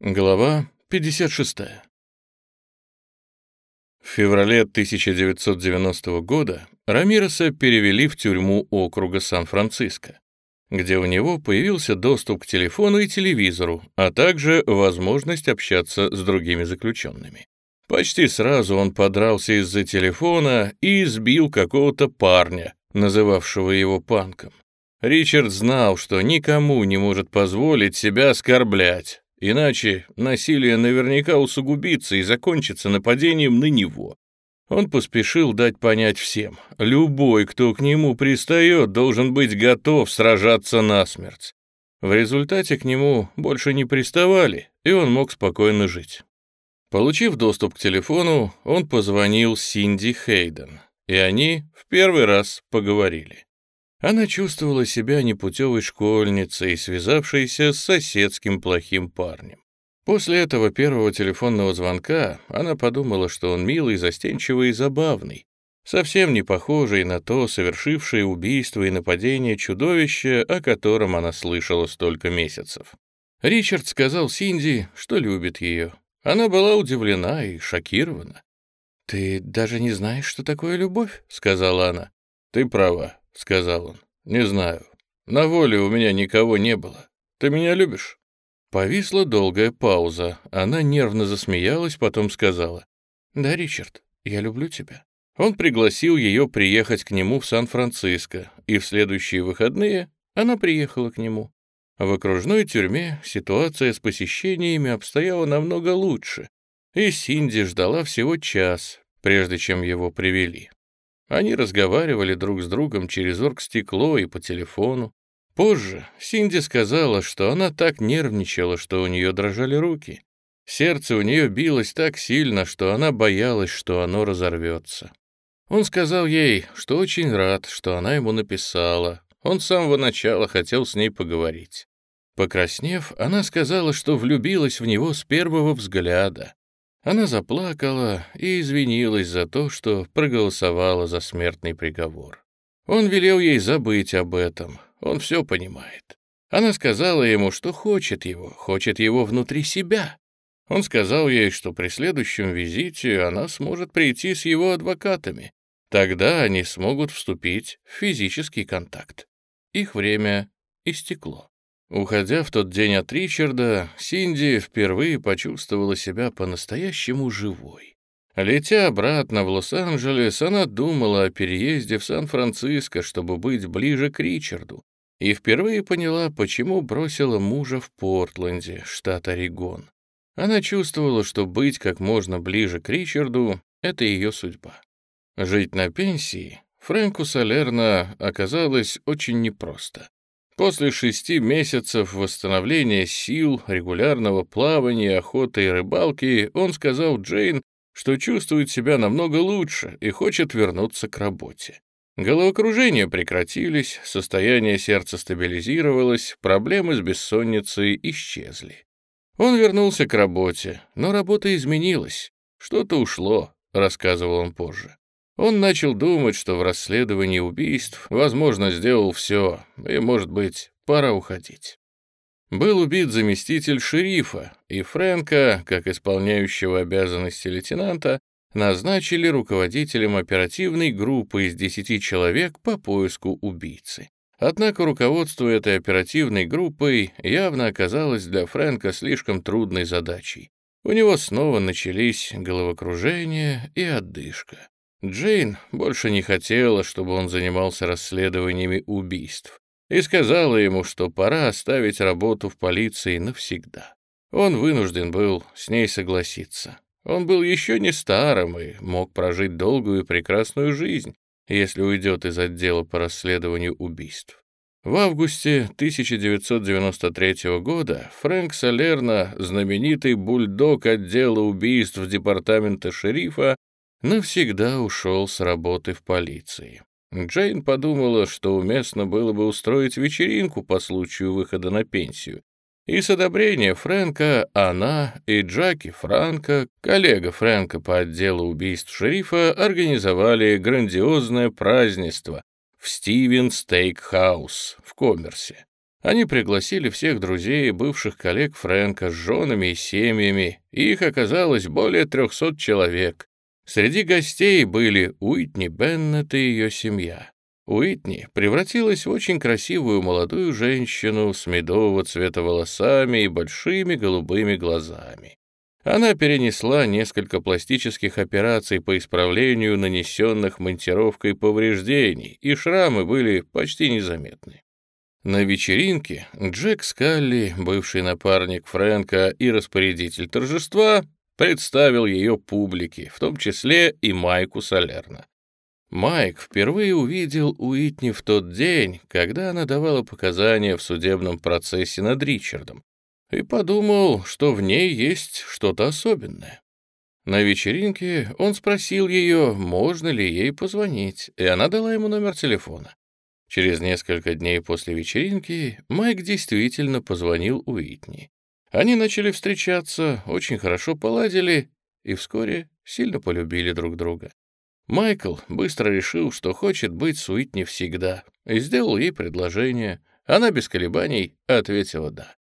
Глава 56. В феврале 1990 года Рамиреса перевели в тюрьму округа Сан-Франциско, где у него появился доступ к телефону и телевизору, а также возможность общаться с другими заключенными. Почти сразу он подрался из-за телефона и избил какого-то парня, называвшего его панком. Ричард знал, что никому не может позволить себя оскорблять, Иначе насилие наверняка усугубится и закончится нападением на него. Он поспешил дать понять всем. Любой, кто к нему пристает, должен быть готов сражаться насмерть. В результате к нему больше не приставали, и он мог спокойно жить. Получив доступ к телефону, он позвонил Синди Хейден, и они в первый раз поговорили. Она чувствовала себя непутевой школьницей, связавшейся с соседским плохим парнем. После этого первого телефонного звонка она подумала, что он милый, застенчивый и забавный, совсем не похожий на то совершившее убийство и нападение чудовище, о котором она слышала столько месяцев. Ричард сказал Синди, что любит ее. Она была удивлена и шокирована. «Ты даже не знаешь, что такое любовь?» — сказала она. «Ты права сказал он. «Не знаю. На воле у меня никого не было. Ты меня любишь?» Повисла долгая пауза. Она нервно засмеялась, потом сказала. «Да, Ричард, я люблю тебя». Он пригласил ее приехать к нему в Сан-Франциско, и в следующие выходные она приехала к нему. В окружной тюрьме ситуация с посещениями обстояла намного лучше, и Синди ждала всего час, прежде чем его привели. Они разговаривали друг с другом через оргстекло и по телефону. Позже Синди сказала, что она так нервничала, что у нее дрожали руки. Сердце у нее билось так сильно, что она боялась, что оно разорвется. Он сказал ей, что очень рад, что она ему написала. Он с самого начала хотел с ней поговорить. Покраснев, она сказала, что влюбилась в него с первого взгляда. Она заплакала и извинилась за то, что проголосовала за смертный приговор. Он велел ей забыть об этом, он все понимает. Она сказала ему, что хочет его, хочет его внутри себя. Он сказал ей, что при следующем визите она сможет прийти с его адвокатами. Тогда они смогут вступить в физический контакт. Их время истекло. Уходя в тот день от Ричарда, Синди впервые почувствовала себя по-настоящему живой. Летя обратно в Лос-Анджелес, она думала о переезде в Сан-Франциско, чтобы быть ближе к Ричарду, и впервые поняла, почему бросила мужа в Портленде, штат Орегон. Она чувствовала, что быть как можно ближе к Ричарду — это ее судьба. Жить на пенсии Фрэнку Салерно оказалось очень непросто. После шести месяцев восстановления сил, регулярного плавания, охоты и рыбалки он сказал Джейн, что чувствует себя намного лучше и хочет вернуться к работе. Головокружения прекратились, состояние сердца стабилизировалось, проблемы с бессонницей исчезли. Он вернулся к работе, но работа изменилась. Что-то ушло, рассказывал он позже. Он начал думать, что в расследовании убийств, возможно, сделал все, и, может быть, пора уходить. Был убит заместитель шерифа, и Фрэнка, как исполняющего обязанности лейтенанта, назначили руководителем оперативной группы из десяти человек по поиску убийцы. Однако руководство этой оперативной группой явно оказалось для Фрэнка слишком трудной задачей. У него снова начались головокружение и отдышка. Джейн больше не хотела, чтобы он занимался расследованиями убийств, и сказала ему, что пора оставить работу в полиции навсегда. Он вынужден был с ней согласиться. Он был еще не старым и мог прожить долгую и прекрасную жизнь, если уйдет из отдела по расследованию убийств. В августе 1993 года Фрэнк Салерно, знаменитый бульдог отдела убийств департамента шерифа, навсегда ушел с работы в полиции. Джейн подумала, что уместно было бы устроить вечеринку по случаю выхода на пенсию. И с одобрения Фрэнка она и Джаки Франко, коллега Фрэнка по отделу убийств шерифа, организовали грандиозное празднество в Стивен Стейкхаус в Коммерсе. Они пригласили всех друзей и бывших коллег Фрэнка с женами и семьями. Их оказалось более 300 человек. Среди гостей были Уитни Беннет и ее семья. Уитни превратилась в очень красивую молодую женщину с медового цвета волосами и большими голубыми глазами. Она перенесла несколько пластических операций по исправлению нанесенных монтировкой повреждений, и шрамы были почти незаметны. На вечеринке Джек Скалли, бывший напарник Фрэнка и распорядитель торжества, представил ее публике, в том числе и Майку Солерна. Майк впервые увидел Уитни в тот день, когда она давала показания в судебном процессе над Ричардом, и подумал, что в ней есть что-то особенное. На вечеринке он спросил ее, можно ли ей позвонить, и она дала ему номер телефона. Через несколько дней после вечеринки Майк действительно позвонил Уитни. Они начали встречаться, очень хорошо поладили и вскоре сильно полюбили друг друга. Майкл быстро решил, что хочет быть с Уитни всегда, и сделал ей предложение. Она без колебаний ответила «да».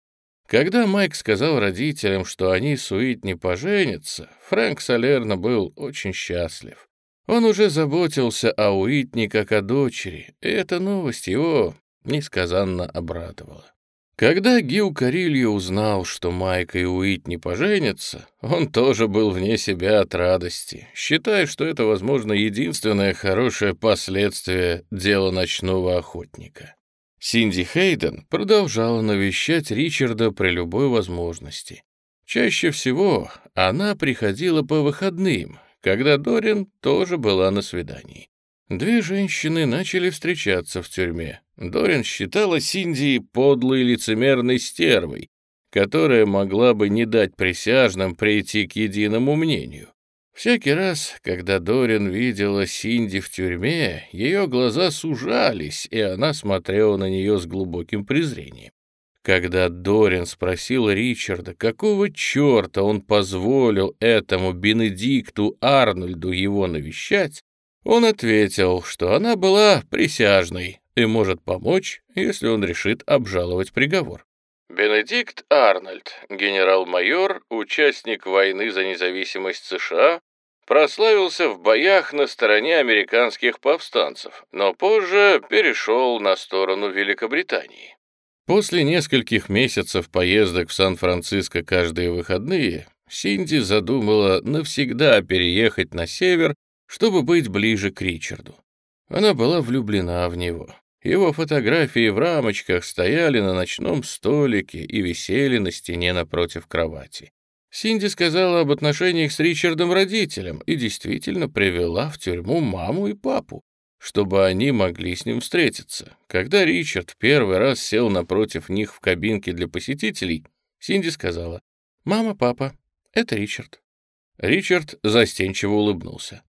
Когда Майк сказал родителям, что они с Уитни поженятся, Фрэнк Салерно был очень счастлив. Он уже заботился о Уитни как о дочери, и эта новость его несказанно обрадовала. Когда Гил Карильо узнал, что Майк и Уитни поженятся, он тоже был вне себя от радости, считая, что это, возможно, единственное хорошее последствие дела ночного охотника. Синди Хейден продолжала навещать Ричарда при любой возможности. Чаще всего она приходила по выходным, когда Дорин тоже была на свидании. Две женщины начали встречаться в тюрьме. Дорин считала Синди подлой лицемерной стервой, которая могла бы не дать присяжным прийти к единому мнению. Всякий раз, когда Дорин видела Синди в тюрьме, ее глаза сужались, и она смотрела на нее с глубоким презрением. Когда Дорин спросил Ричарда, какого черта он позволил этому Бенедикту Арнольду его навещать, он ответил, что она была присяжной и может помочь, если он решит обжаловать приговор. Бенедикт Арнольд, генерал-майор, участник войны за независимость США, прославился в боях на стороне американских повстанцев, но позже перешел на сторону Великобритании. После нескольких месяцев поездок в Сан-Франциско каждые выходные, Синди задумала навсегда переехать на север, чтобы быть ближе к Ричарду. Она была влюблена в него. Его фотографии в рамочках стояли на ночном столике и висели на стене напротив кровати. Синди сказала об отношениях с Ричардом родителям и действительно привела в тюрьму маму и папу чтобы они могли с ним встретиться. Когда Ричард первый раз сел напротив них в кабинке для посетителей, Синди сказала, «Мама, папа, это Ричард». Ричард застенчиво улыбнулся.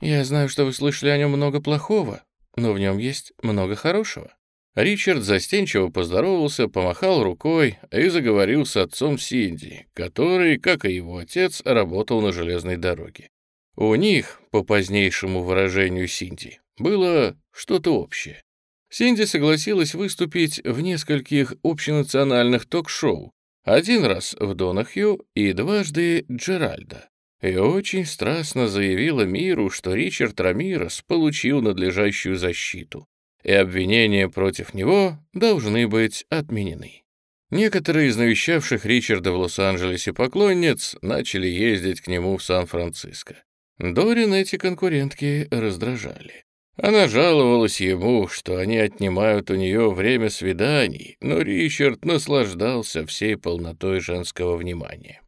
«Я знаю, что вы слышали о нем много плохого, но в нем есть много хорошего». Ричард застенчиво поздоровался, помахал рукой и заговорил с отцом Синди, который, как и его отец, работал на железной дороге. У них, по позднейшему выражению Синди, было что-то общее. Синди согласилась выступить в нескольких общенациональных ток-шоу, один раз в Донахью и дважды Джеральда, и очень страстно заявила миру, что Ричард Рамирос получил надлежащую защиту, и обвинения против него должны быть отменены. Некоторые из навещавших Ричарда в Лос-Анджелесе поклонниц начали ездить к нему в Сан-Франциско. Дорин эти конкурентки раздражали. Она жаловалась ему, что они отнимают у нее время свиданий, но Ричард наслаждался всей полнотой женского внимания.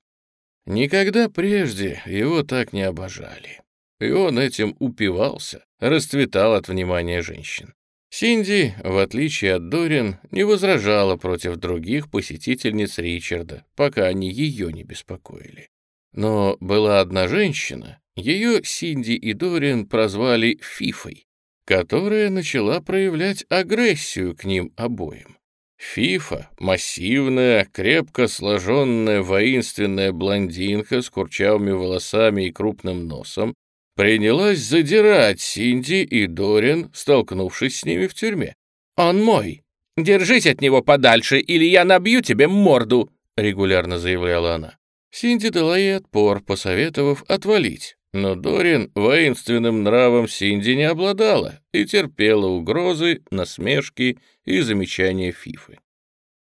Никогда прежде его так не обожали. И он этим упивался, расцветал от внимания женщин. Синди, в отличие от Дорин, не возражала против других посетительниц Ричарда, пока они ее не беспокоили. Но была одна женщина, ее Синди и Дорин прозвали Фифой, которая начала проявлять агрессию к ним обоим. Фифа, массивная, крепко сложенная воинственная блондинка с курчавыми волосами и крупным носом, принялась задирать Синди и Дорин, столкнувшись с ними в тюрьме. «Он мой! «Держись от него подальше, или я набью тебе морду!» — регулярно заявляла она. Синди дала ей отпор, посоветовав отвалить. Но Дорин воинственным нравом Синди не обладала и терпела угрозы, насмешки и замечания Фифы.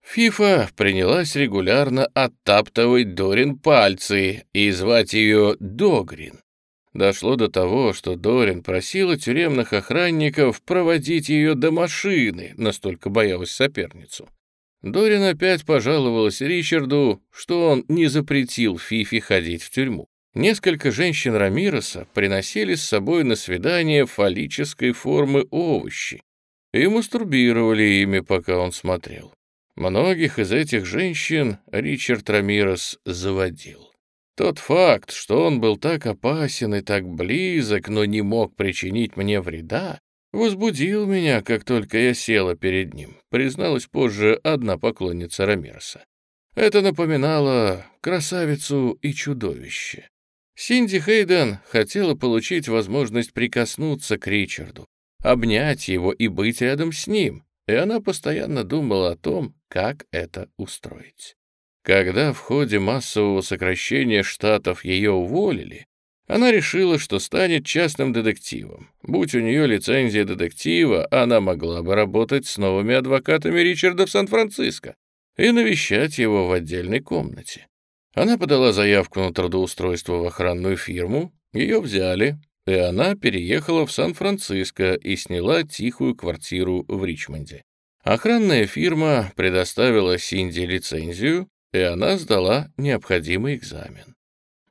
Фифа принялась регулярно оттаптывать Дорин пальцы и звать ее Догрин. Дошло до того, что Дорин просила тюремных охранников проводить ее до машины, настолько боялась соперницу. Дорин опять пожаловалась Ричарду, что он не запретил Фифе ходить в тюрьму. Несколько женщин Рамироса приносили с собой на свидание фаллической формы овощи и мастурбировали ими, пока он смотрел. Многих из этих женщин Ричард Рамирос заводил. Тот факт, что он был так опасен и так близок, но не мог причинить мне вреда, возбудил меня, как только я села перед ним, призналась позже одна поклонница Рамироса. Это напоминало красавицу и чудовище. Синди Хейден хотела получить возможность прикоснуться к Ричарду, обнять его и быть рядом с ним, и она постоянно думала о том, как это устроить. Когда в ходе массового сокращения штатов ее уволили, она решила, что станет частным детективом. Будь у нее лицензия детектива, она могла бы работать с новыми адвокатами Ричарда в Сан-Франциско и навещать его в отдельной комнате. Она подала заявку на трудоустройство в охранную фирму, ее взяли, и она переехала в Сан-Франциско и сняла тихую квартиру в Ричмонде. Охранная фирма предоставила Синди лицензию, и она сдала необходимый экзамен.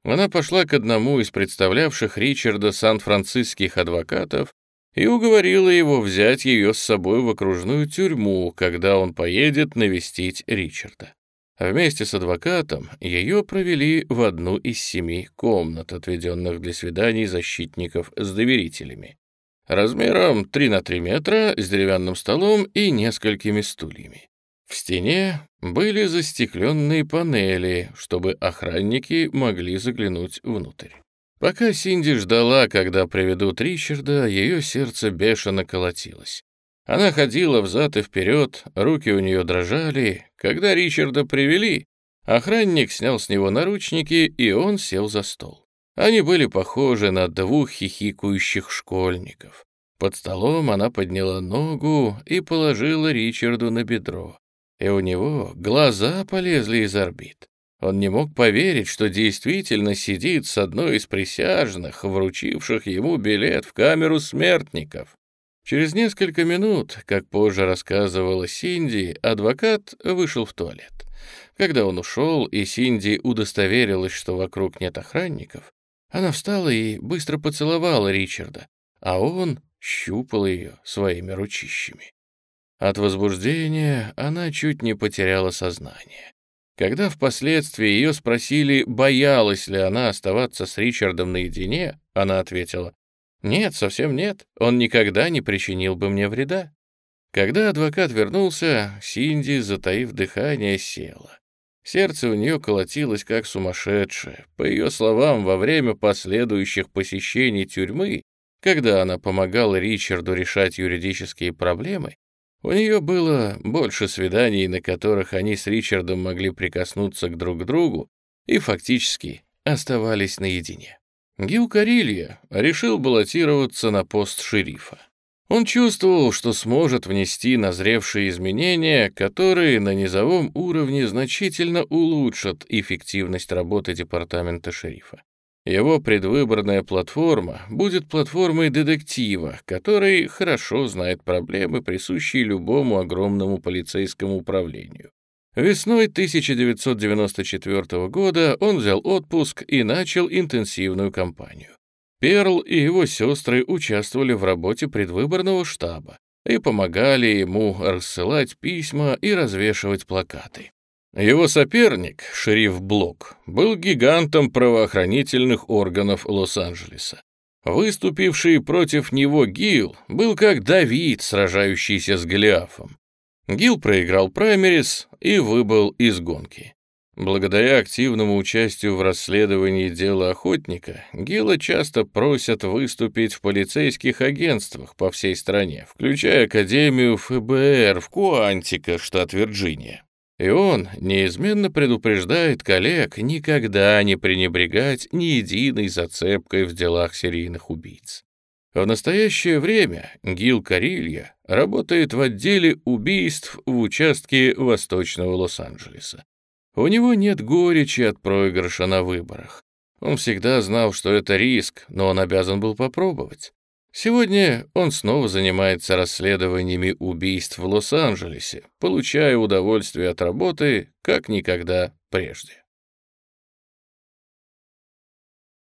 Она пошла к одному из представлявших Ричарда сан-франциских адвокатов и уговорила его взять ее с собой в окружную тюрьму, когда он поедет навестить Ричарда. Вместе с адвокатом ее провели в одну из семи комнат, отведенных для свиданий защитников с доверителями. Размером 3 на 3 метра, с деревянным столом и несколькими стульями. В стене были застекленные панели, чтобы охранники могли заглянуть внутрь. Пока Синди ждала, когда приведут Ричарда, ее сердце бешено колотилось. Она ходила взад и вперед, руки у нее дрожали. Когда Ричарда привели, охранник снял с него наручники, и он сел за стол. Они были похожи на двух хихикающих школьников. Под столом она подняла ногу и положила Ричарду на бедро. И у него глаза полезли из орбит. Он не мог поверить, что действительно сидит с одной из присяжных, вручивших ему билет в камеру смертников. Через несколько минут, как позже рассказывала Синди, адвокат вышел в туалет. Когда он ушел, и Синди удостоверилась, что вокруг нет охранников, она встала и быстро поцеловала Ричарда, а он щупал ее своими ручищами. От возбуждения она чуть не потеряла сознание. Когда впоследствии ее спросили, боялась ли она оставаться с Ричардом наедине, она ответила, «Нет, совсем нет. Он никогда не причинил бы мне вреда». Когда адвокат вернулся, Синди, затаив дыхание, села. Сердце у нее колотилось как сумасшедшее. По ее словам, во время последующих посещений тюрьмы, когда она помогала Ричарду решать юридические проблемы, у нее было больше свиданий, на которых они с Ричардом могли прикоснуться к друг другу и фактически оставались наедине. Гил Карилья решил баллотироваться на пост шерифа. Он чувствовал, что сможет внести назревшие изменения, которые на низовом уровне значительно улучшат эффективность работы департамента шерифа. Его предвыборная платформа будет платформой детектива, который хорошо знает проблемы, присущие любому огромному полицейскому управлению. Весной 1994 года он взял отпуск и начал интенсивную кампанию. Перл и его сестры участвовали в работе предвыборного штаба и помогали ему рассылать письма и развешивать плакаты. Его соперник, шериф Блок, был гигантом правоохранительных органов Лос-Анджелеса. Выступивший против него Гил был как Давид, сражающийся с Голиафом. Гил проиграл праймерис и выбыл из гонки. Благодаря активному участию в расследовании дела охотника, Гилла часто просят выступить в полицейских агентствах по всей стране, включая Академию ФБР в Куантико, штат Вирджиния. И он неизменно предупреждает коллег никогда не пренебрегать ни единой зацепкой в делах серийных убийц. В настоящее время Гил Карилья работает в отделе убийств в участке Восточного Лос-Анджелеса. У него нет горечи от проигрыша на выборах. Он всегда знал, что это риск, но он обязан был попробовать. Сегодня он снова занимается расследованиями убийств в Лос-Анджелесе, получая удовольствие от работы, как никогда прежде.